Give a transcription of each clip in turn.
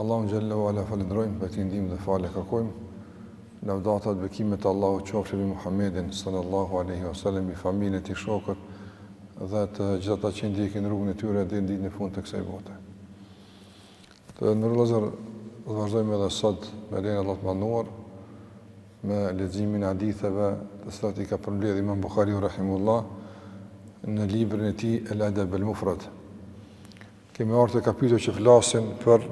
Allahun xhel-le ue ala falënderojmë, prej tij ndihmë dhe falje kërkojmë. Lavdata dhe bekimet e Allahut qofshin mbi Muhammedin sallallahu alaihi wasallam, mbi familjen e tij, shokët dhe të gjithë ata që ndjekin rrugën e tyre deri në ditën e fundit të kësaj bote. Të nderuar vëllezër do vazhdojmë edhe sot me lejen e Allahut të madhëruar me leximin e haditheve të cilat i ka përmbledhur Imam Buhariu rahimullahu në librin e tij El Edeb el Mufrad. Kemi ardhur te kapitujt që flasin për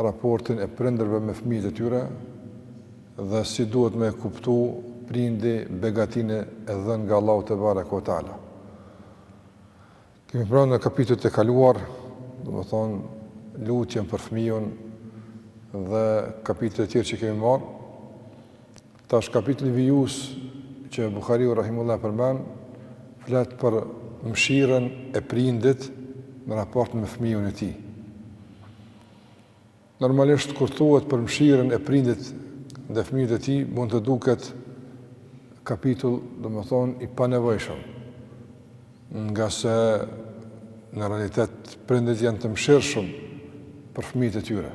raportin e prindërve me fëmijët e tyre dhe si duhet me kuptu prindi begatinë e dhënë nga Allahu tebareke ue teala. Kemi pra në kapitujt e kaluar, domethonë lutjen për fëmijën dhe kapitujt e tjerë që kemi marrë Tash kapitulli vijus që Buhariu rahimullahu e përmend flet për mëshirën e prindit në raport me fëmijën e tij. Normalisht kur thuhet për mëshirën e prindit dhe fëmijët e tij mund të duket kapitull, domethënë i panevojshëm. Ngase në realitet prindit janë të mëshirshëm për fëmijët e tyre.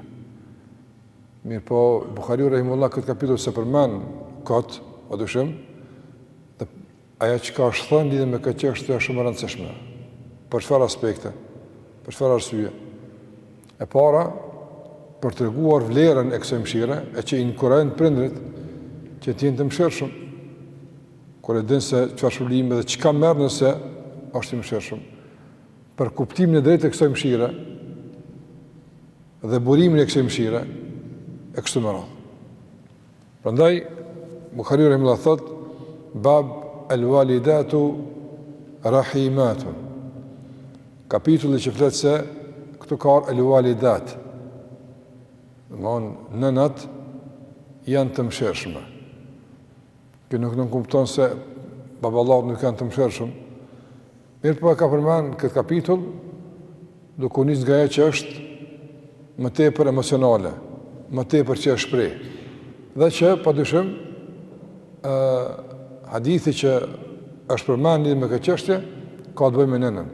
Mirëpo Buhariu rahimullahu këtë kapitull se përmend kot, pa dyshim, dhe ajo çka është thënë lidhur me këtë çështje është shumë e rëndësishme. Për çfarë aspekte? Për çfarë arsye? E para, për treguar vlerën e kësaj mshire, e që inkurajon prindrit, që të jenë të mshirshëm, kur e dinë se çfarë shpërblimi dhe çka merr nëse është i mshirshëm. Për kuptimin e drejtë të kësaj mshire, dhe burimin e kësaj mëshire e kështu me radhë. Prandaj Buhariu rahimullahu thot bab al walidatu rahimatun. Kapitulli që flet se këtu ka al walidat. Domthon nënat janë të mëshirshme. Kjo nuk nënkupton se baballat nuk janë të mëshirshëm. Mirëpo e ka përmend këtë kapitull, duke u nisë nga ajo që është më tepër emocionale, më tepër që e shpreh. Dhe që, pa dyshim, uh, hadithi që është përmend lidhur me këtë qështje, ka të bëjë me nënën.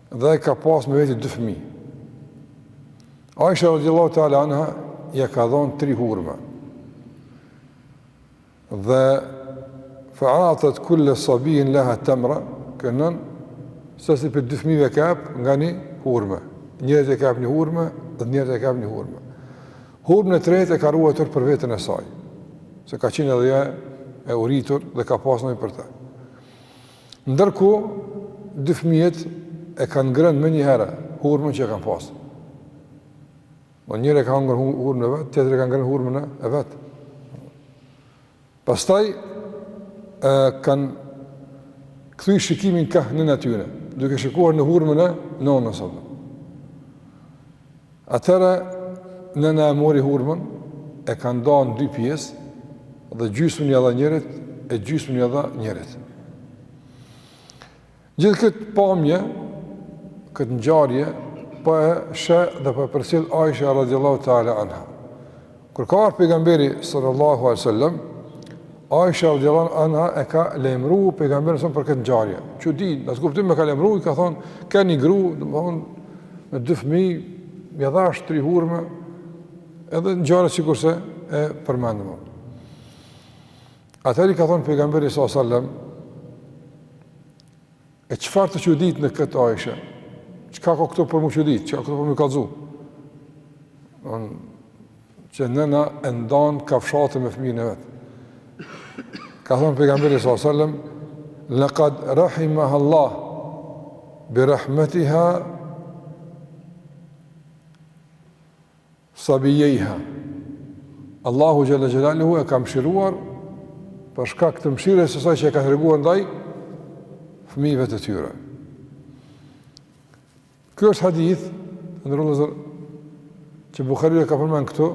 Dhe ajo ka pas me veti dy fëmijë. Aisha radiallahu ta'ala anha ja ka dhonë tri hurme. Dhe fa'atët kulle sabijjin leha temra, i ka dhonë, secilit prej dy fëmijëve i ka jep nga një hurme. Njërit ia ka jep një hurme, dhe njërit ia ka jep një hurme. Hurmen e tretë e ka ruajtur për veten e saj, se ka qenë edhe ajo e uritur dhe ka pasë nevojë për të. Ndërkohë, dy fëmijët e kanë ngrënë menjëherë hurmën që e kanë pasur. Njëri e ka hangër hurmën e vet, tjetri e ka ngrënë hurmën e vet. Pastaj, e kanë kthy shikimin kah nëna e tyre, duke shikuar në hurmën e nënës. Në Atëherë nëna e mori hurmën, e ka nda në dy pjesë dhe gjysmën ia dha njërit e gjysmën ia dha njërit. Gjithë këtë pamje, këtë ngjarje po e sheh dhe po e përcjell Aisha radhiyallahu ta'ala anha. Kur ka ardh pejgamberi sallallahu alaihi wasallam, Aisha radhiyallahu anha e ka lajmëru pejgamberin sa selam për këtë ngjarje. Çudi, n'at kuptim e ka lajmëru, i ka thonë, "Ka një gru, domthon me dy fëmijë, m'ia dhash tri hurmë." Edhe ngjarja sikurse e përmendëm. Atëherë i ka thonë pejgamberi sallallahu alaihi wasallam, E çfarë të çudit në këtë Aishe? Çka ka këtu për m'u çudit? Çka ka këtu për m'u kallzu? Don që nëna e ndan kafshatën me fëmijën e vet. Ka thënë pejgamberi sa selam, "Laqad rahimaha Allah bi rahmatiha Sabiyeiha. Allahu xhelle xhelaluhu e ka mëshiruar për shkak të mëshirës së saj që e ka treguar ndaj fëmijëve të tyre. Ky është hadith domethënë që Buhariu e ka përmend këtu,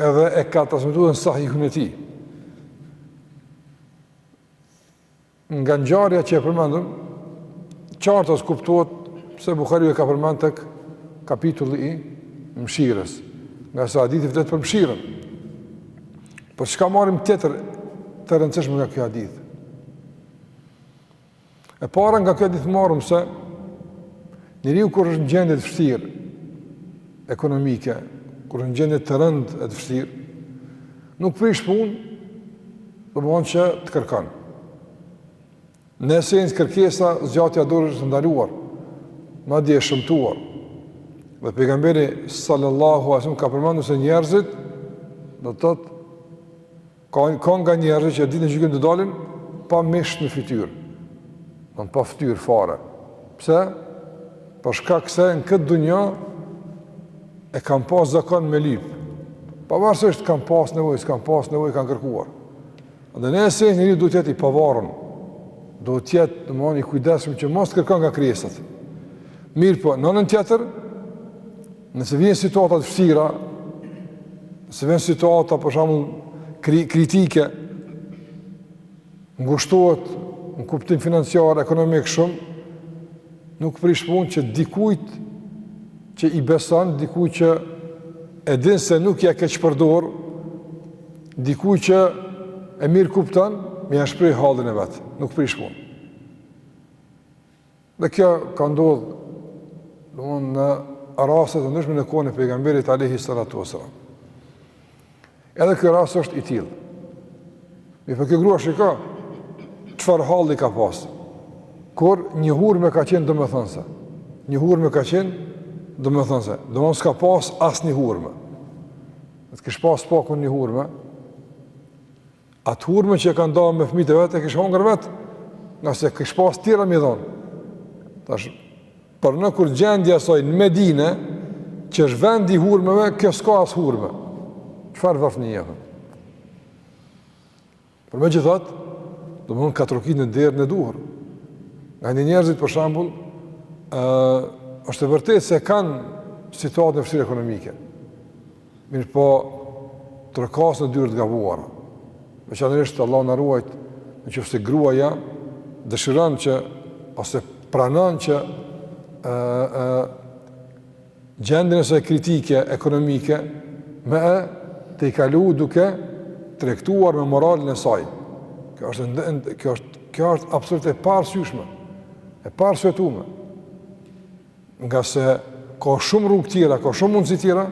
edhe e ka transmetuar në Sahihun e tij. Nga ngjarja që e përmendëm, qartas kuptohet pse Buhariu e ka përmend tek kapitulli i mëshirës, ngase hadithi flet për mëshirën. Por çka marrim tjetër të rëndësishme nga ky hadith? E para nga ky hadith marrim se njeriu kur është në gjendje të vështirë ekonomike, kur është në gjendje të rëndë e të vështirë, Nuk prish punë, domethënë që të kërkon. Në esencë kërkesa zgjatja e dorës është ndaluar, madje e shëmtuar. Dhe pejgamberi sallallahu alaihi wasallam ka përmendur se njerëzit do të thotë ka nga njerëzit që ditën e gjykimit të dalin pa mish në fytyrë. Don pa fytyrë fare. Pse? Për shkak se në këtë dunja e kanë pas zakon me lyp. Pavarësisht kanë pas nevojë, s'kanë pas nevojë, kanë kërkuar. Dhe në esencë njeriu duhet të jetë i pavarën, duhet të jetë domethënë i kujdeshëm që mos të kërkon nga krijesat. Mirëpo, në anën tjetër, nëse vjen situata të vështira, nëse vjen situata për shembull kri, kritike, ngushtohet në kuptim financiar, ekonomik shumë, nuk prish punë që dikujt që i beson, dikujt që e din se nuk ja keqpërdor, dikujt që e mirëkupton, me ia shpreh hallin e vet, nuk prish punë. Dhe kjo ka ndodhë, domethënë në raste të ndryshme në kohën e pejgamberit alejhi salatu ue selam. Edhe ky rast është i tillë. Mirëpo kjo grua shiko, çfarë halli ka pas. Kur një hurme ka qenë domethënëse. Një hurme ka qenë domethënëse. Domethënë s'ka pas as një hurme. Në të kish pas pakën një hurme. Atë hurme që e ka nda me fëmijët e vet e kish hongër vet, ngase kish pas tjera m'i dhon. Tash pra, kur gjendja saj në Medinë, që është vendi i hurmeve, kjo s'ka as hurme. Çfarë vafnie. Por megjithatë, domethënë ka trokit në derë e duhur. Nganjëherë njerëzit për shembull, ë është e vërtetë se kanë situatën e vështirë ekonomike. Mirëpo, trokasin në dyer të gabuara, veçanërisht Allahu na ruajt në qoftë se gruaja dëshiron që ose pranon që ë ë gjendjen e saj kritike ekonomike me e tejkalu duke tregtuar me moralin e saj. Kjo është ndë, kjo është kjo është absolut e paarsyeshme. E paarsyetueshme. Ngase ka shumë rrugë tjera, ka shumë mundësi tjera,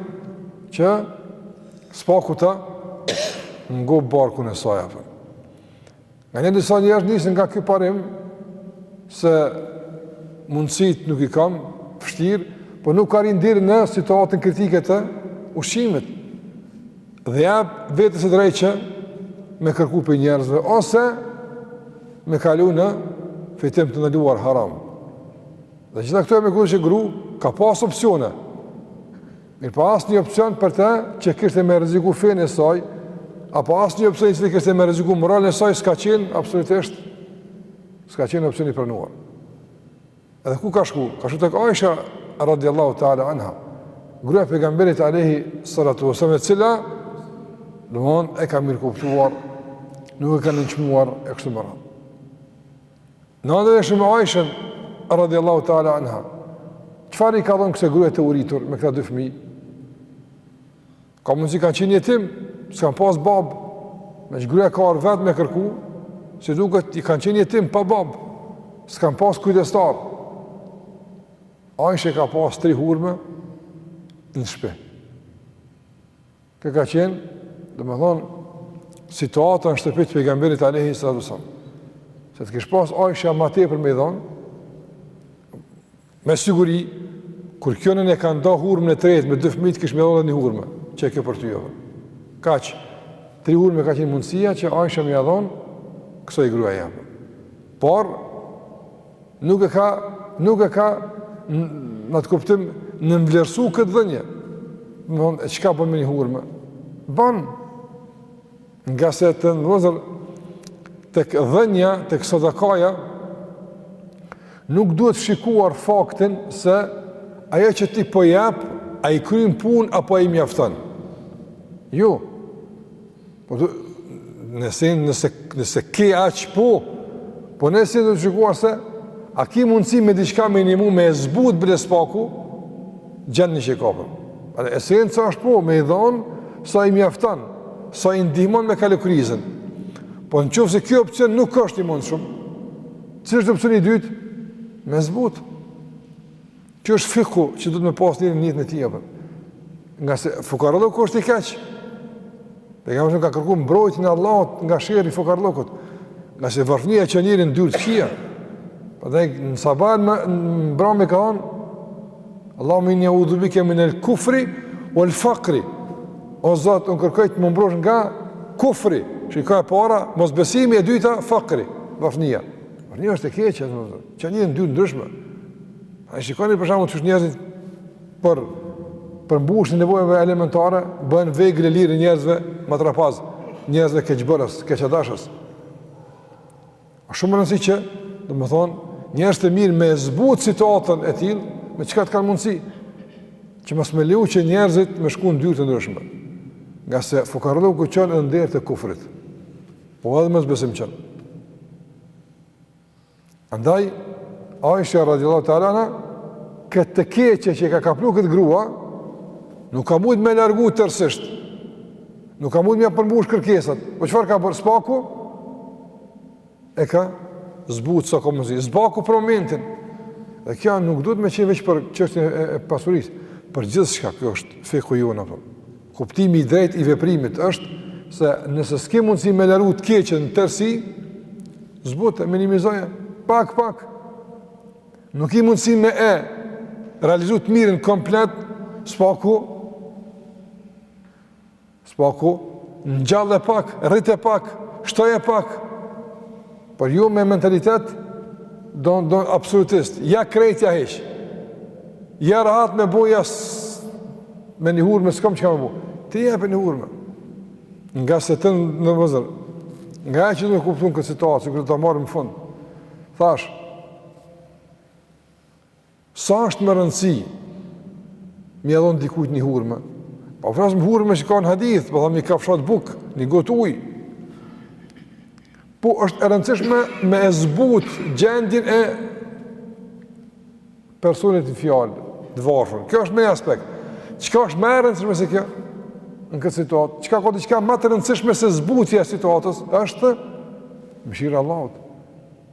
që së paku ta ngop barkun e saj, apo. Nganjëherë disa njerëz nisin nga ky parim, se mundësitë nuk i kam, vështirë, po nuk ka arri deri në situatën kritike të ushqimit, dhe i jep vetes të drejtë që me kërku prej njerëzve, ose me kalu në fitim të ndaluar haram. Dhe gjitha këto meqë grua, ka pas opcione. Mirëpo asnjë opcion për te që kishte me rreziku fenë e saj, apo asnjë opcion që kishte me rreziku moralin e saj, s'ka qenë absolutisht, s'ka qenë opcion i pranuar. Edhe ku ka shku? Ka shku tek Aisha, radiallahu ta'ala anha, gruja pejgamberit alejhi salatu ue selam e cila, domethënë e ka mirëkuptuar, nuk e ka nënçmuar e kështu me radhë. Nderojeni shumë Aishën, radiallahu ta'ala anha, çfarë i ka dhënë kësaj gruje të uritur me këta dy fëmijë? Ka mundësi kanë qenë jetim, s'e kanë pas babë, meqë gruja ka ardh vetë me kërku, si duket kanë qenë jetim pa babë, s'e kanë pas kujdestar. Aishja ka pas tri hurme në shpi. Kjo ka qenë, domethonë, situata në shtëpi të pejgamberit alejhi salatu selam. Se të kish pas Aisha ma tepër me i dhonë, me siguri, kur kjo nënë e ka nda hurmën e tretë, me dy fëmijët kish me ia dhonë dhe një hurme, që e kjo për ty jo. Kaq, tri hurme ka qenë mundësia që Aisha me ia dhonë kësaj gruaje. Por, Nuk e ka, nuk e ka në atë kuptim nënvlerësu këtë dhënie. Domethonë, e çka bën me një hurme? Bën, ngase të nderuar vëllezër, tek dhënia, tek sadakaja, nuk duhet shikuar faktin se ajo që ti po jep, a i kryn punë, apo a i mjafton. Jo, Po do nëse nëse nëse ke aq po, po në esencë duhet shikuar se a ke mundësi me diçka minimum me zbut bile s'paku gjendjen që e ka. Pra esenca është po me i dhon sa i mjafton, sa i ndihmon me kalu krizën. Po në qoftë se kjo opcion nuk është i mundshëm, cili është opcioni i dytë? Me zbut. Kjo është fikhu që duhet me pas njeri në jetën e tij apo. Ngase fukaralloku është i keq. Dhe alejhi selam ka kërku mbrojtjen e Allahut nga sherri i fukarallokut. Ngase varfënia çon njerin në dyer të këqija. Dhe në sabah në mbrëmje ka thonë Allahumme inni eudhu bike minel-kufri vel-fakri. O Zot, unë kërkoj të më mbrosh nga kufri. Shiko, e para mosbesimi, e dyta fakri, varfënia. Varfënia është e keqe, çon njerin në dyer ndryshme. A shikoni për shembull shumë njerëzit për përmbushje nevojave elementare bëhen vegël e lirë njerëzve matrapaz, njerëzve keqbërës, keqdashës. Asht shumë rëndësi që, domethonë, njerëz të mirë me zbut situatën e tillë, me çka të kanë mundësi që mos me leju që njerëzit me shku në dyer të ndryshme. Ngase fukarallëku çon në derë të kufrit. Po edhe mosbesim çon. Andaj, Aisha radiallahu teala anha, këtë të keqe që e ka kaplu këtë grua, nuk ka mund me e largu tërësisht, nuk ka mund me ia përmbush kërkesat, po çfarë ka bërë s'paku, e ka zbutë sa ka mundësi, s'paku për momentin, dhe kjo nuk duhet me qenë veç për çështjen e pasurisë, për gjithçka kjo është fikhu jonë, për. Kuptimi i drejtë i veprimit është se nëse s'ke mundësi me largu të keqen në tërësi, zbute, minimizoje, pak, pak. Nuk ki mundësi me e realizu të mirën komplet, s'paku, s'paku, ngjalle pak, rrite pak, shtoje pak, Por ju me mentalitet do do absolutist. Ja krejt ja hiç. Ja rahat me bo, ja me një hurmë s'kam çka me bo. Ti jepe një hurmë. Nga se të nënvizoj. Nga e që të kuptojmë këtë situatë, që do ta marrim në fund. Thash, Sa është me rëndësi, me i dhon dikujt një hurme, pra po flasim hurme që ka në hadith, pra po thom një kafshat buk, një gotë uj, po është e rëndësishme me e zbut gjendjen e personit në fjalë, të varfën, kjo është me një aspekt, çka është ma e rëndësishme se kjo, në këtë situatë, çka ka diçka më të rëndësishme se zbutja e situatës, është mëshira e Allahut,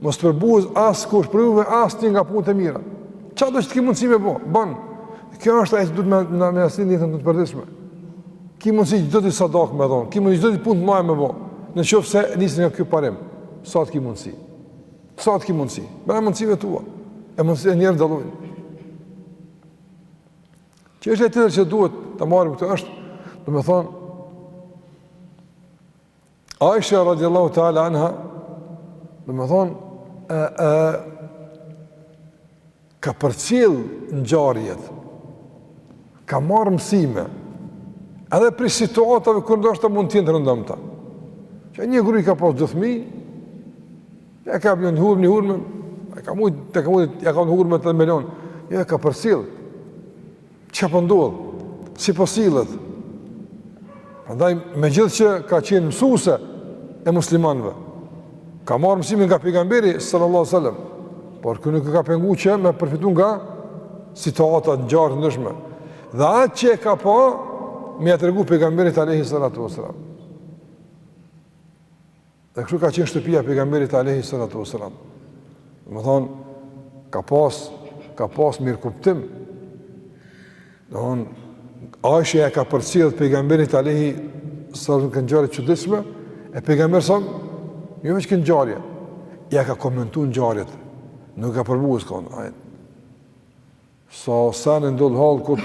Mos të përbuz askush prej juve asnjë nga punët e mira. Çka do që të ki mundësi me bo? Bane. Kjo është ajo që duhet me, me, me e pas në jetën e përditshme. Ki mundësi çdo ditë ni sadakë me dhon, ki mundësi çdo ditë ni punë të mirë me bo. Në qofë se nisesh nga ky parim, sa të ki mundësi? Sa të ki mundësi? Brenda mundësive tua. E mundësitë e njerëzve dallojnë. Çështja tjetër që duhet të marrim këtu është, domethonë, Aisha radiallahu ta'ala anha, domethonë, e, e, ka përcjell ngjarjet, ka marrë mësime, edhe prej situatave kur ndoshta mund të jenë të rëndomta. Qe një gru i ka pas dy fmi, ia ka dhon një hurmë, një hurmë, e ka mujtë, e ka mujtë, ia ka dhon hurmë e me lon, jo e ka përcjell, Çka po ndodh? Si po sillet? Prandaj megjithëse ka qenë mësuese e muslimanëve, ka marrë mësime nga pejgamberi sallallahu alajhi wasallam, por kjo nuk e ka pengu që me përfitu nga situata, ngjarje të ndryshme. Dhe atë që e ka pa, me ia tregu pejgamberit alajhi salatu wasallam. Dhe kështu ka qenë shtëpia e pejgamberit alayhi salatu wasalam. Domethonë ka pas ka pas mirëkuptim. Domethonë Aisha ia ka përcjell pejgamberit alayhi salatu wasalam ngjarjet e çuditshme e pejgamberi sa jo veç e ka ngu, ja ka komentu ngjarjet. Nuk e ka përbuz, s'ka thon. Sa sene ndodhin hallkut,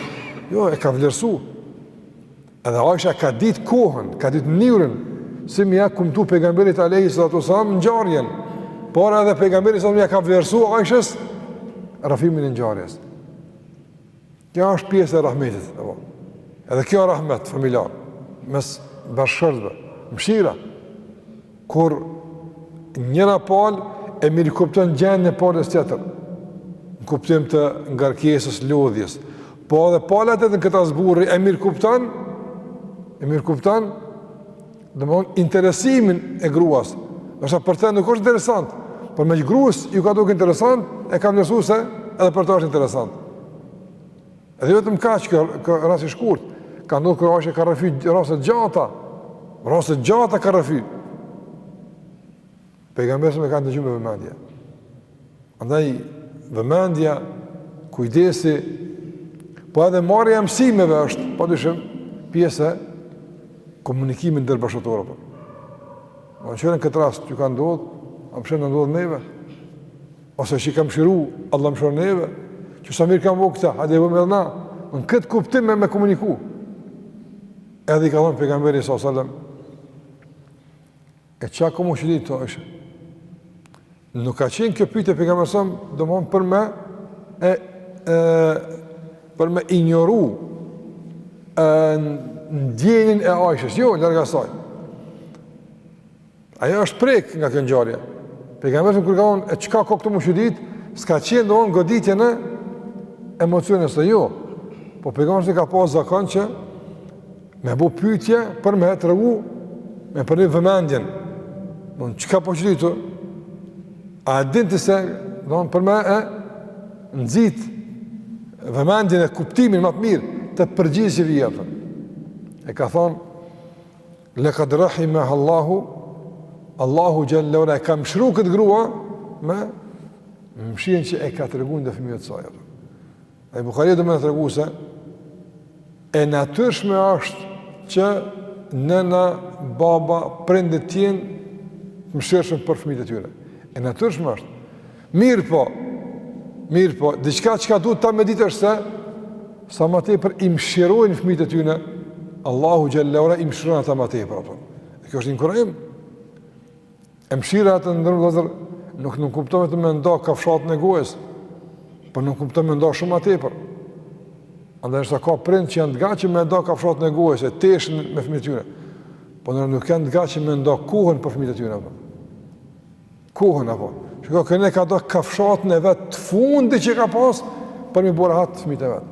jo, e ka vlerësu. Edhe Aisha ka ditë kohën, ka ditë mënyrën, si me ia kumtu pejgamberit Alehi Sallatu Sallam ngjarjen, por edhe pejgamberi Sallam ja ka vlerësu Aishës rrëfimin e ngjarjes. Kjo është pjesë e rahmetit, dhe edhe kjo rahmet familjar, mes bashkëshortëve, mshira. Kur njëra palë e mirëkupton gjendjen e palës tjetër, në kuptim të ngarkesës, lodhjes, po edhe pala tjetër në këtë rast burri e mirëkupton, e mirëkupton, domethonë, interesimin e gruas, ndoshta për te nuk është interesant, por meqë gruas ju ka duke interesant, e ka vlerësu se edhe për të është interesant. Edhe jo vetëm kaq që ky rasti shkurt, ka ndodhur kur Aisha ka rrëfy raste të gjata. Raste të gjata ka rrëfy. Pejgamberi e ka ndëgju me vëmendje. Andaj vëmendja, kujdesi, po edhe marrja e mësimeve është padyshim pjesë e komunikimit ndërbashkëshortor apo. Në qoftë këtë rast ju ka ndodhur? A mos na ndodh neve? Ose që i kam mshiru, Allah mëshiron neve, që sa mirë kam bo këta, hajde e bëmë edhe na, në këtë kuptim me me komuniku. Edhe i ka thonë pejgamberi s.a.s. E çka ko me u çudit, Ajshe? Nuk ka qenë kjo pytje pejgamberi s.a.s. domethon për me e, e për me injoru e, ndjenjën e ajshës, jo, larg asaj. Ajo është prek nga kjo ngjarje. Pejgamberi kur ka thonë, "E çka ka këtu me u çudit?" S'ka qenë domthon goditje në emocionet e saj, jo. Po pejgamberi ka pas zakon që me bu pyetje për me tregu me për vëmendjen. Domthon çka po çudit këtu? A din ti se domthon për me e nxit vëmendjen e kuptimin më të mirë të përgjigjes së vet. E ka thonë Lekad rahimeha Allahu Allahu xhel-le ue ala e ka mëshiruar këtë grua me mëshirën që e ka treguar ndaj fëmijëve të saj. Ai Buhariu do me na tregu se e natyrshme është që nëna, baba, prindët të jenë të mëshirshëm për fëmijët e tyre. E natyrshme është. Mirëpo, mirëpo, diçka çka duhet ta meditosh është se sa më tepër i mëshirojnë fëmijët e tyre, Allahu xhel-le ue ala i mëshiron ata më tepër apo. Kjo është një kurajm. E mëshira të nderum vllezër, nuk nuk kupton vetëm me nda kafshatën e gojës, por po nënkupton me nda shumë ma tepër. A ndoshta ka prind që janë të gatshëm me nda kafshatën e gojës, e teshën me fëmijët e tyre. Po nërë nuk janë të gatshëm me nda kohën për fëmijët e tyre. Për. Kohën apo. Shikoj kjo e ka da kafshatën e vet të fundit që e ka pas për m'i bërë rahat fëmit e vet.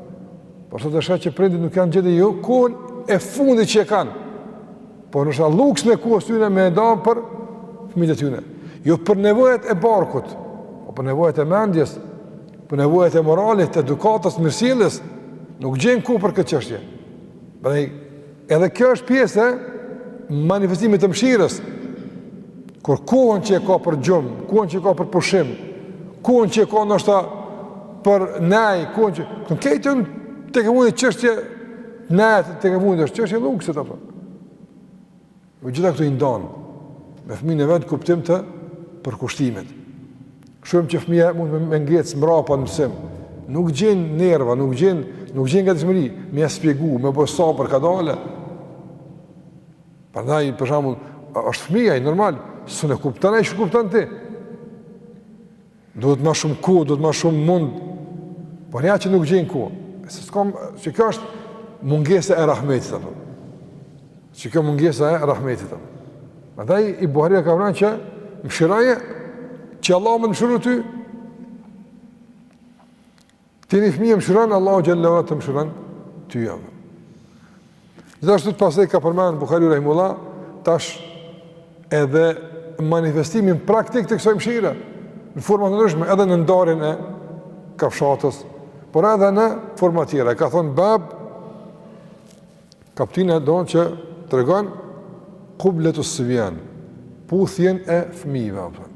Por sot sheh që prindit nuk janë gati jo kohën e fundit që e kanë. Por është luksin e kohës tyre me e da për fëmijët e tyre. Jo për nevojat e barkut, por për nevojat e mendjes, për nevojat e moralit, të edukatës, mirësjelljes, nuk gjejn kohë për këtë çështje. Prandaj Edhe kjo është pjesë e manifestimit të mëshirës. Kur kohën që e ka për gjumë, kohën që e ka për pushim, kohën që e ka ndoshta për nej, kohën që... Në kejtë në tekefundit çështje neje, tekefundit është çështje luksit, a kupton. Të gjitha këto i ndan me fëmijën e vet, n'kuptim të përkushtimit. Kështu që fëmija mund me ngec mbrapa në mësim, nuk gjen nerva, nuk gjen, nuk gjen gatishmëri, me ia shpjegu, me bo sabër kadale. Prandaj, për shembull, është fëmija, normal, se nuk kupton ai qysh kupton ti. Duhet ma shumë kohë, duhet ma shumë mund, por ja që nuk gjen kohë. E se s'kam, që kjo është mungesa e rahmetit, apo. Se kjo mungesa e rahmetit, apo. Prandaj, Buhariu ka thanë që mëshiroje, që Allahu me t'mëshiru ty. Ti një fëmijë mëshiron, Allahu xhel-le ue ala të mëshiron ty jam. Gjithashtu pastaj ka përmenë Bukhari Rahimullah, tash edhe manifestimin praktik të kësaj mëshire, në forma të ndryshme, edhe në ndarjen e kafshatës, por edhe në format tjera. Ka thonë bab, kaptina domethonë që tregon, kubletus-sibjan, puthjen e fëmijëve, a kupton.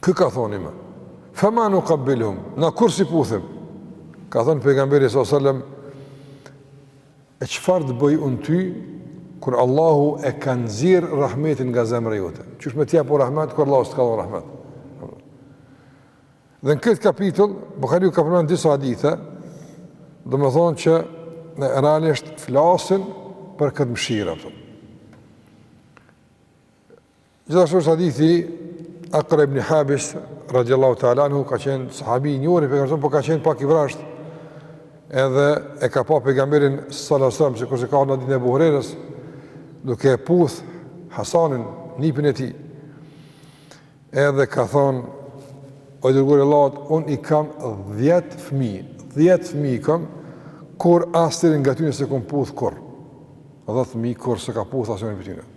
Ky ka thonë: Fe ma nukabbiluhum, na kurrë s'i puthim. Ka thënë pejgamberi s.a.s. E çfarë të bëj unë ty, kur Allahu e ka nxjerrë rahmetin nga zemra jote? Qysh me t'jap rahmet, kur Allahu s'të ka dhënë rahmet? Dhe në këtë kapitull, Bukhariu ka përmenë disa hadithe, domethonë që realisht flasin për këtë mshirë. Gjithashtu është hadithi Akra ibn Habis, radiallahu ta'ala anhu, ka qenë sahabi i njohur, për kërëtëm, po ka qenë pak i vrazhdë, edhe e ka pa pejgamberin s.a.s., sikurse ka n'hadithin e Ebu Hurejrës, duke e puth Hasanin, nipin e tij, edhe ka thonë, o i dërguar i Allahut, unë i kam dhjetë fmi, dhjetë fmi i kam, kurrë asnjërin nga tyne s'e kom puth kurrë, dhjetë fmi kurrë s'e ka puth asnjërin prej tyne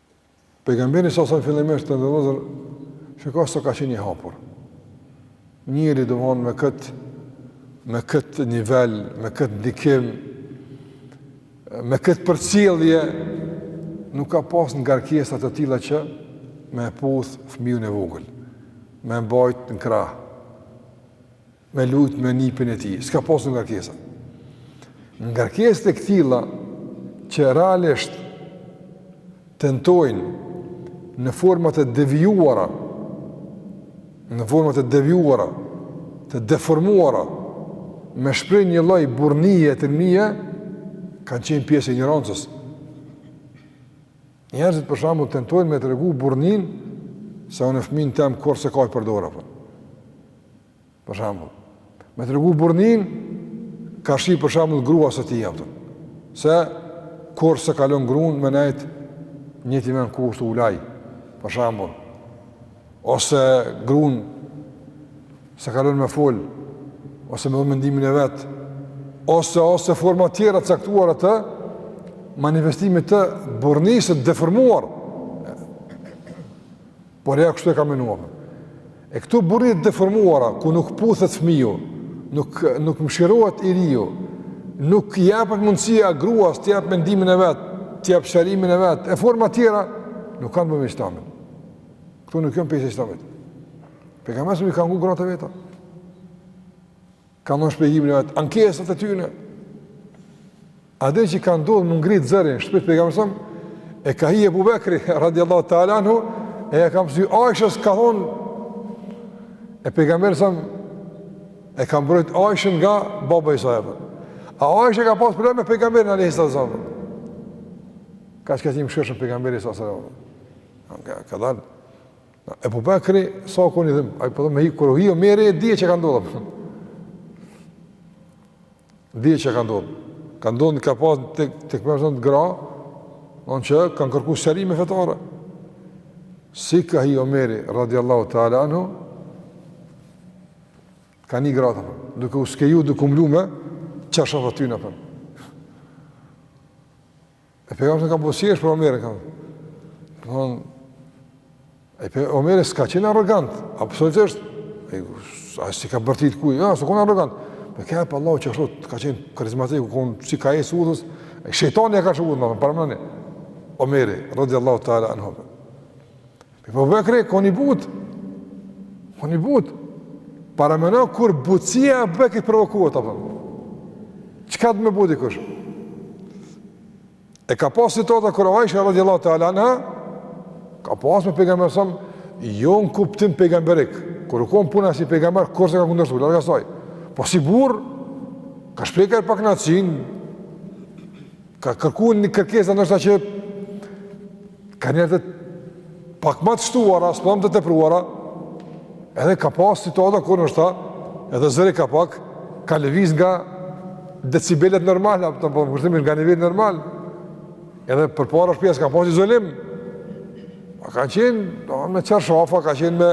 Pejgamberi s.a.s. fillimisht, të nderuar vëllezër, shiko sa ka qenë i hapur. Njeri domethonë me këtë, me këtë nivel, me këtë ndikim, me këtë përcjellje, nuk ka pas ngarkesa të tilla që me puth fëmijën e vogël, me mbajt në krah. me lujt me nipin e tij, s'ka pas ngarkesa. Ngarkesat e këtilla që realisht tentojnë në forma të devijuara, në forma të devijuara, të deformuara, me shpreh një lloj burrnie të mia, kanë qenë pjesë e ignorancës. Njerëzit për shembull tentojnë me tregu burrnin se unë fëmijën tem kurrë s'e kap për dore apo. Për shembull, me tregu burrnin karshi për shembull gruas së tij apo. Se kurrë s'e ka lon gruan me nejt njëjtin ven ku është ulaj. Për shembull, ose gruan s'e ka lon me fol ose me dhon mendimin e vet ose ose forma tjera të caktuara të manifestimit të burrnisë të deformuar Por ai kështu e ka menuar. E këto burrni të deformuara ku nuk puthet fëmiu, nuk nuk mëshirohet i riu, nuk japet mundësia gruas të jap mendimin e vet, të jap shqetësimin e vet, e forma tjera nuk kanë të bëjnë me islamin. Këto nuk janë pjesë e islamit. Pejgamberi a.s. i ka ngu gratë e veta. Ka dhon shpjegimin e vet, ankesat e tyre. Edhe që ka ndodhë me ngritë zërin, në shpi të Pejgamberit a.s., e ka hi Ebu Bekri, radiallahu ta'ala anhu, e i ka msy Aishës, ka thonë, e Pejgamberi a.s. e ka mbrojt Aishën nga baba i saj. A Aisha ka pas probleme me pejgamberin alayhis salam. Ka shkëti miqësishëm pejgamberi sa sa. Ka ka dal. Ebu Bekri, sa so koni dhëmë, a i përdo po me hi, kur ka hi Omeri, e di që ka ndodhë, përdo. E di që ka ndodhë. Ka ndodhë në ka pas të, të këpër të gra, në në që kanë kërku sqarime fetare. Si ka hi Omeri, radiallahu ta'ala anhu, kanë ik gratë, përdo. duke u skeju, duke u mblu me, çarshafat e tyne përdo. E Pejgamberi a.s. ka bo: si është, për Omerin kan. Don E po Omeri s'ka qenë arrogant, absolutisht. Ai ai s'i ka bërtit kuj, jo, s'ka qenë arrogant. E ka kriju Allahu që ashtu ka qenë karizmatik, ku si ka ecë udhës, shejtani e ka lëshuar domethënë pra meni. Omeri radhiyallahu ta'ala anhu. Ebu Bekri, u kon i butë, u kon i butë, paramendo kur butësia e Bekrit provokohet, apë, qëka të më i butë dikush? E ka pas situata kur Aisha radiallahu ta'ala anha, ka pas me Pejgamberin a.s., jo në kuptim pejgamberik, kur u konë puna si pejgamber, kurrë s'e ka kundërshtu, larg asaj, po si burrë, ka shpreh kapak pakënaqësinë, Ka kërku kërkesa ndoshta që ka njerëz të pak ma të shtuara, s'po tham të tepruara. Edhe ka pas situata kur ndoshta edhe zëri ka pak ka lëviz nga decibelet normale, po tham kushtimisht nga nivel normal. Edhe përpara shpia s'ka pas izolim. A ka qenë, domethënë me çarshafa, ka qenë me,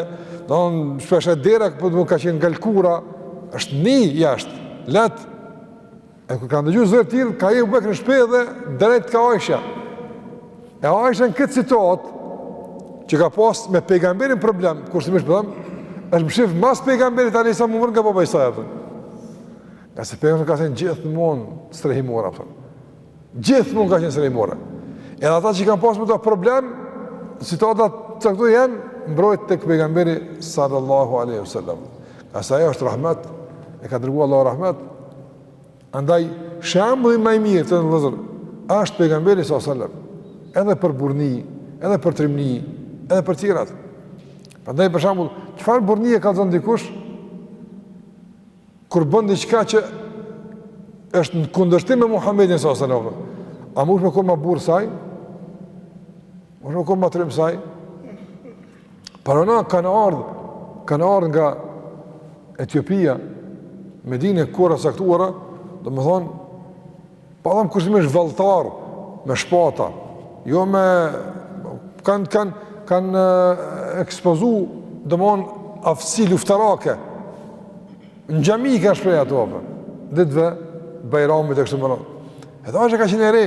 domethënë shpesh edhe dera, a kupton ka qenë nga lkura, është ni jashtë lehtë, E kur ka ndëgju zë të tillë, ka hy Ebu Bekri në shpi edhe drejt ka Aisha. E Aisha në këtë situatë, që ka pas me pejgamberin problem, kushtimisht po tham, është mshef mas pejgamberit alejhi selam me u mbrojt nga baba i saj, a kupton. Ngase pejgamberi ka qenë gjithmonë strehimore, a kupton. Gjithmonë ka qenë strehimore. Edhe ata që kanë pas me të problem, situata të caktume, janë mbrojt tek pejgamberi sallallahu aleyhi sallam. Se ai është rahmet, e ka dërguar Allahu rahmet. Andaj shembulli ma i mirë, o vëllezër, është pejgamberi sallallahu alajhi wasallam, edhe për burrni, edhe për trimni, edhe për tjerat. Prandaj për shembull, çfarë burrni e kallzon dikush kur bën diçka që është në kundërshtim me Muhamedin sallallahu alajhi wasallam? A mun me kon ma burrë se ai? A mun me kon ma trim se ai? Para na kanë ardhë, kanë ardhë nga Etiopia, me dine kura caktuara, domethënë, po tham kushtimisht valltarë, me shpata, jo me, kanë, kanë, kanë ekspozu, domethënë, aftësi luftarake, në xhami i kanë shpreh ato afër ditëve të Bajramit e kështu me radhë, edhe Aishja ka qenë e re,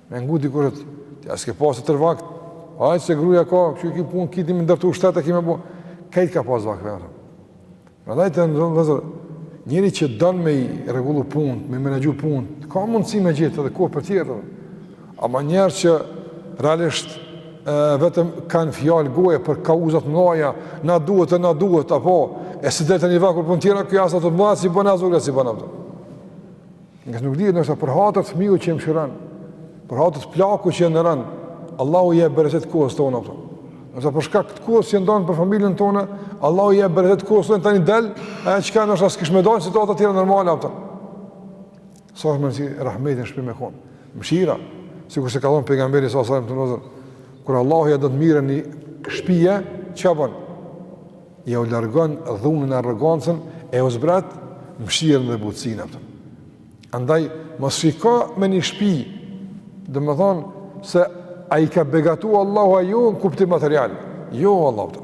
Me ngu dikurët, ti as ke pasë të tërë vakt, a se gruja ka, kështu i ki punë, ki di me ndërtu shtetë, e ki me bu, ai ka pasë vakt, vërë. Andaj të nderuar vëllezër, njeri që don me i rregullu punët, me i menaxhu punët, ka mundësi me gjet edhe kohë për tjerë, ama njerëz që realisht e, vetëm kanë fjalë goje për kauza të mdhaja, na duhet e na duhet, apo, e si dhe të një vakur punë tjera, kjo as ato mdhajat s'i bën, as s'i bën, Nga nuk dihet ndoshta për hatër të fëmiut që e mëshiron, për hatër të plakut që e nderon. Allahu i jep bereqet kohës tonë, a kupton. Nëse për shkak të kohës që ndan për familjen tonë, Allahu i jep bereqet kohës tonë, tani dal, ajo çka ndoshta s'kish me dalë në situata të tjera normale, a kupton. Sa më si rahmet në shpi me kon. Mshira, sikurse ka thënë pejgamberi sallallahu alajhi wasallam. Kur Allahu ia do të mirën një shtëpie, çka bën? Jau largon dhunën e arrogancën e u zbrat mëshirën dhe butësinë, a kupton. Andaj mos shiko me një shtëpi, domethënë se a e ka begatu Allahu a jo në kuptim material. Jo Allahu.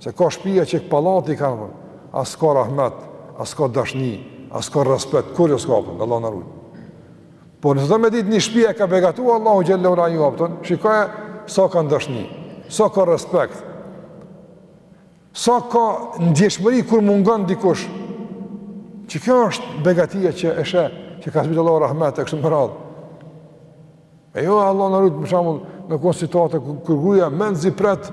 Se ka shpija që pallate i kanë, as ka rahmet, as ka dashni, as ka respekt, kurgjo s'ka, a kupton, Allah na ruaj. Po nëse do me ditë një shpi a e ka begatu Allahu azze ue xhel a jo a kupton, shikoja sa ka dashni, sa ka respekt, sa ka ndjeshmëri kur mungon dikush, që kjo është begatia që e sheh, që ka zbritë Allahu rahmet e kështu me radhë. E jo Allah na ruajt, për shembull, me konë situatë, kur gruja, mezi pret,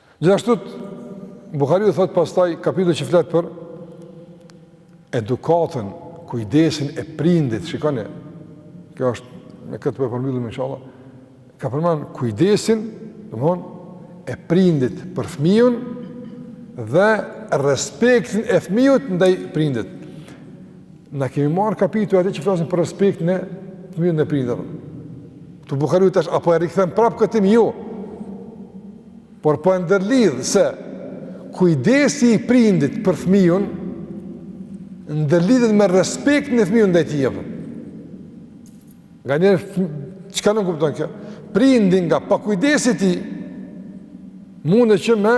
Gjithashtu Buhariu thot pastaj kapitulli që flet për edukatën, kujdesin e prindit, shikoni. Kjo është me këtë po e përmbyllim inshallah. Ka përmend kujdesin, domthon e prindit për fëmijën dhe respektin e fëmijës ndaj prindit. Na kemi marr kapitull atë që flasin për respektin e fëmijës ndaj prindit. Këtu Buhariu tash apo e rikthen prap këtë temë jo. Por po e ndërlidh se kujdesi i prindit për fëmijën ndërlidhet me respektin e fëmijës ndaj tij a kupton. Nganjëherë çka nënkupton kjo? Prindi nga pakujdesi i tij mundet që me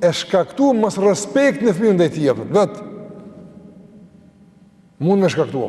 e shkaktu mos respektin e fëmijës ndaj tij a kupton. Vet mund me shkaktu.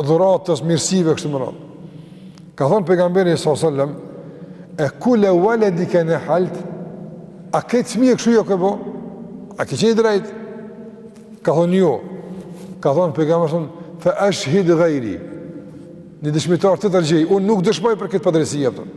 dhuratës, mirësive, kështu me radhë. Ka thonë pejgamberi s.a.s. E kule waladike nehalt, a krejt fmive kështu ju ke bo? A ke qenë i drejtë? Ka thonë jo. Ka thonë pejgamberi s.a.s. Fe eshhid gajri. Një dëshmitar tjetër gjej, unë nuk dëshmoj për këtë padrejtësi, a kupton.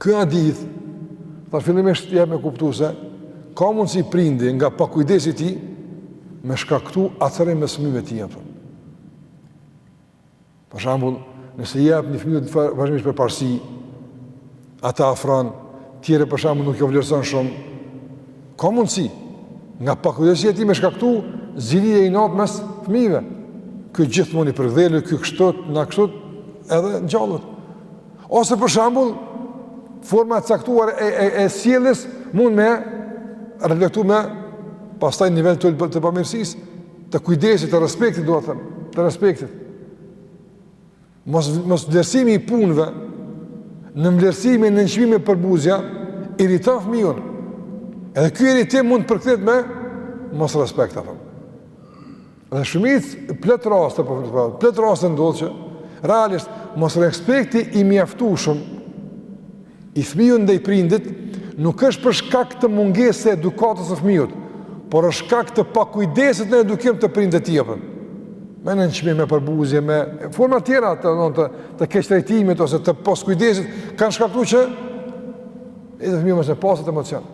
Ky hadith, tha fillimisht jep me kuptu se, ka mundësi prindi nga pakujdesi i tij, me shkaktu acarim mes fmijve të tij a kupton. Për shambull, nëse i jep një fëmije vazhdimisht përparësi, atë e afron, tjere për shambull nuk i vlerëson shumë, ka mundësi, nga pakujdesi i tij me shkaktu, zili e inat mes fëmijëve. Ky gjithmonë i përgdhelu, ky kështu, na kështu, edhe ngjallet. Ose për shembull, forma e caktuar e e, e sjelljes mund me reflektu më pastaj nivel të ulët të bamirësisë, të kujdesit, të respektit, do të thëmë, të respektit. Mos, mos vlerësimi i punëve, nënvlerësimi nënçmimi përbuzja, iriton fëmijun. Edhe ky iritim mund të përkthehet me mos respekt, a kupton. Dhe shumicë plot raste po thotë, plot raste ndodh që realisht mos respekti i mjaftueshëm i fëmijut ndaj prindit nuk është për shkak të mungesës së edukatës së fëmijës, por është shkak të pakujdesit në edukim të prindit të tij a kupton. Me nënçmim me përbuzje me forma të tjera të domethënë të keqtrajtimit ose të moskujdesit kanë shkaktuar që edhe fëmija mos me pasë atë emocion.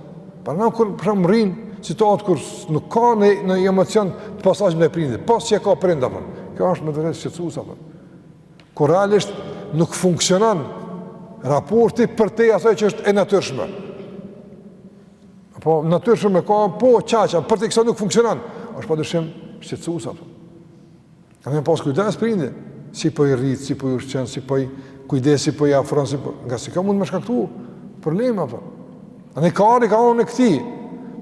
Pra kur për shembull arrin situatë kur nuk ka një, një emocion të posaçëm ndaj prindit, pos që e ka prind, apo. kjo është me të vërtetë shqetësuese, apo. kur realisht nuk funksionon raporti përtej asaj që është e natyrshme. Po, natyrshëm e ka, po qaq, përtej kësaj nuk funksionon, është pa dyshim shqetësuese, apo. A me pas kujdes prindi, si po i rrit, si po i ushqen, si po i kujdes, si po i afron, si po... Ngase kjo mund me shkaktu problem, apo. A ne ka arri, ka arri në këti.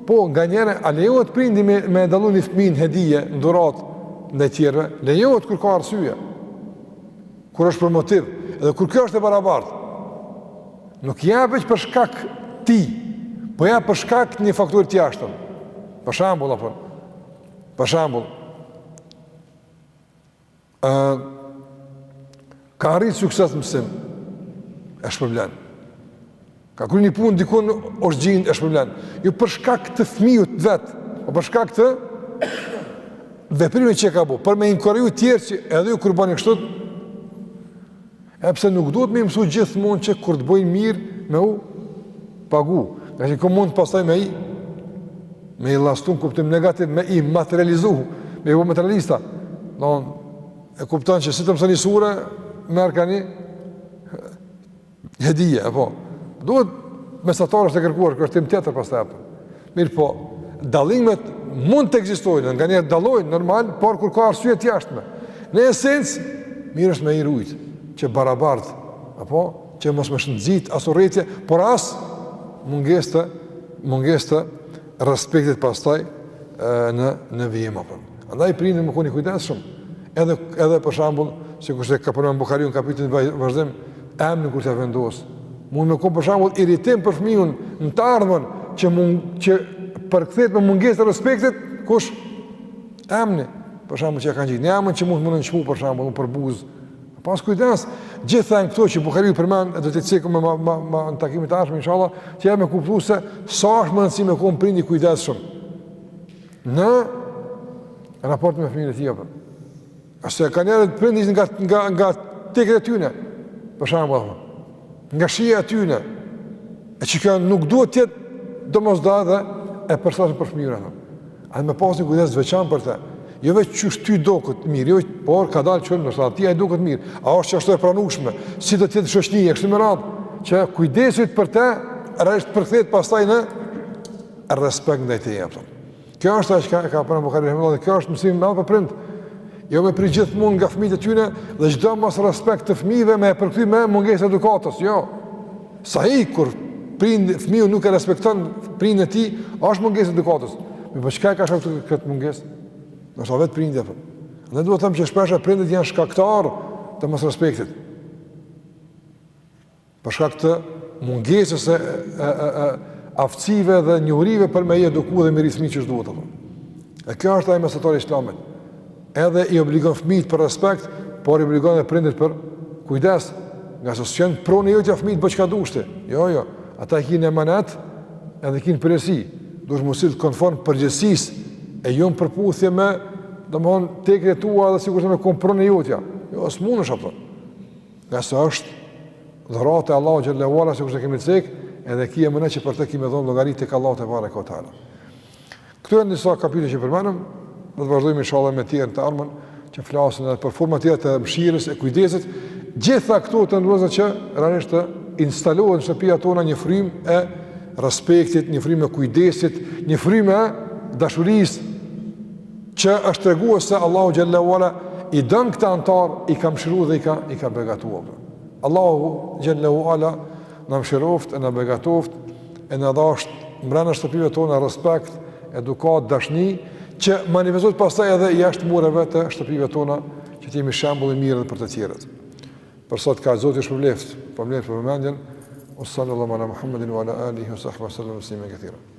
Po, nganjëherë, a lejohet prindi me, me dallu një fëmi në hedije, në dhuratë, ndaj tjerve? Lejohet kur ka arsye. Kur është për motiv. Edhe kur kjo është e barabartë. Nuk ja jep për shkak tij, po ja për shkak një faktor të jashtëm. Për shembull, apo. Për shembull, uh, ka arrit sukses në mësim, e shpërblen. Ka kry një punë dikun është gjinë, e shpërblen. Jo për shkak të fmijut vetë, po për shkak të veprimit që e ka bu, por me inkuraju tjerët që edhe ju kur boni kështu, E pse nuk duhet me i mësu gjithmonë që kur të bëjnë mirë me u pagu, ngaqë kjo mund pastaj me i, me i llastu në kuptim negativ, me i materializu, me i bu materialista, në onë, e kupton që si të mëson një sure, merr ka një hedije, apo, duhet mesatarja është e kërkuar, ekstrem tjetër pastaj apo, Mirëpo, dallimet mund të ekzistojnë, nganjëherë dallojnë normal, por kur ka arsye të jashtme. Në esencë, mirë është me i rujt që barabart, apo që mos me nxit as urrejtje, por as mungesë të mungesë të respektit pastaj në në vijim apo. Andaj prindi me kon i kujdesshëm. Edhe edhe për shembull, sikurse e përmend Buhariu në kapitullin në vazhdim, emnin kur ta vendos. Mund me kon për shembull irritim për fëmijën në të ardhmen që mund që përkthehet me mungesë të respektit, kush emni për shembull që e ka ngjitë. Një emën që mund me u nënçmu për shembull u përbuz. Pas kujdes, gjithë këto që Buhariu përmend, do t'i cekim më më më në takimet e ardhshme inshallah, që me e kuptu se sa është me rëndësi me kon prindi i kujdesshëm. Në raport me fëmijën e tij apo. Ashtu e kanë edhe të prindit nga nga nga teket e tyne. Për shembull, nga shija e tyne. E që kjo nuk duhet të jetë domosdo edhe e përshtatshme për fëmijën apo. E me pas një kujdes të veçantë për të. Jo veç qysh ty doket mirë, jo veç, por kadalë do të thotë, atij a i doket mirë, a është kështu e pranushme, si do tjetë në shoqni, e kështu me radhë, që kujdesi yt për te, realisht përkthehet pastaj në, respekt ndaj teje apo. Kjo është ajo që ka pru Buhariu rahimullahu, kjo është mësim i madh për prind. Jo me prit gjithmonë nga fëmijët e tyre dhe çdo mosrespekt të fëmijëve me e përkthy me mungesë edukatës, jo. Sahi kur prind fëmiu nuk e respekton prindin e tij, është mungesë edukatës. Mirëpo çka e ka shkaktu këtë mungesë? Ndoshta vetë prindi. Ne duhet të them që shpeshherë prindët janë shkaktar të mosrespektit. Për shkak të mungesës së aftësive dhe njohurive për me i eduku dhe me i rrit fëmijët qysh duhet apo. E kjo është ai mesatari i Islamit. Edhe i obligon fëmijët për respekt, por i obligon edhe prindërit për kujdes, ngase s'janë pronë e jotja fëmijët bën çka dush ti. Jo, jo. Ata i ki n'emanet, edhe i ki n'përgjegjësi. Duhesh mu sill konform përgjegjësisë e jo në përputhje me, domthon, teket e tua dhe sikurse me kon pronë e jotja. Jo, s'mundesh apo. Ngase është dhuratë e Allahut xhelle ue ala sikurse e kemi cek, edhe e ki emanet që për të ki me dhënë llogari tek Allahu tebareke ue teala. Këto janë disa kapituj që përmendëm, do të vazhdojmë inshallah me tjerë në të ardhmen që flasin edhe për forma tjera të mëshirës e kujdesit. Gjitha këto të nderuar që realisht të instalohet në shtëpiat tona një frym e respektit, një frym e kujdesit, një frym e dashurisë që është treguar se Allahu xhelle ue ala i don këta anëtarë, i ka mëshiru dhe i ka i ka begatu. Allahu xhelle ue ala na mëshiroft e na begatoft e na dhasht mbrena shtëpive tona respekt, edukat, dashni që manifestohet pastaj edhe jashtë mureve të shtëpive tona që të jemi shembull i mirë për të tjerët. Për sot kaq. Zoti ju shpërbleftë, shpërbleftë për vëmendjen. Wa sallallahu ala Muhammedin wa ala alihi wa sahbihi sallam.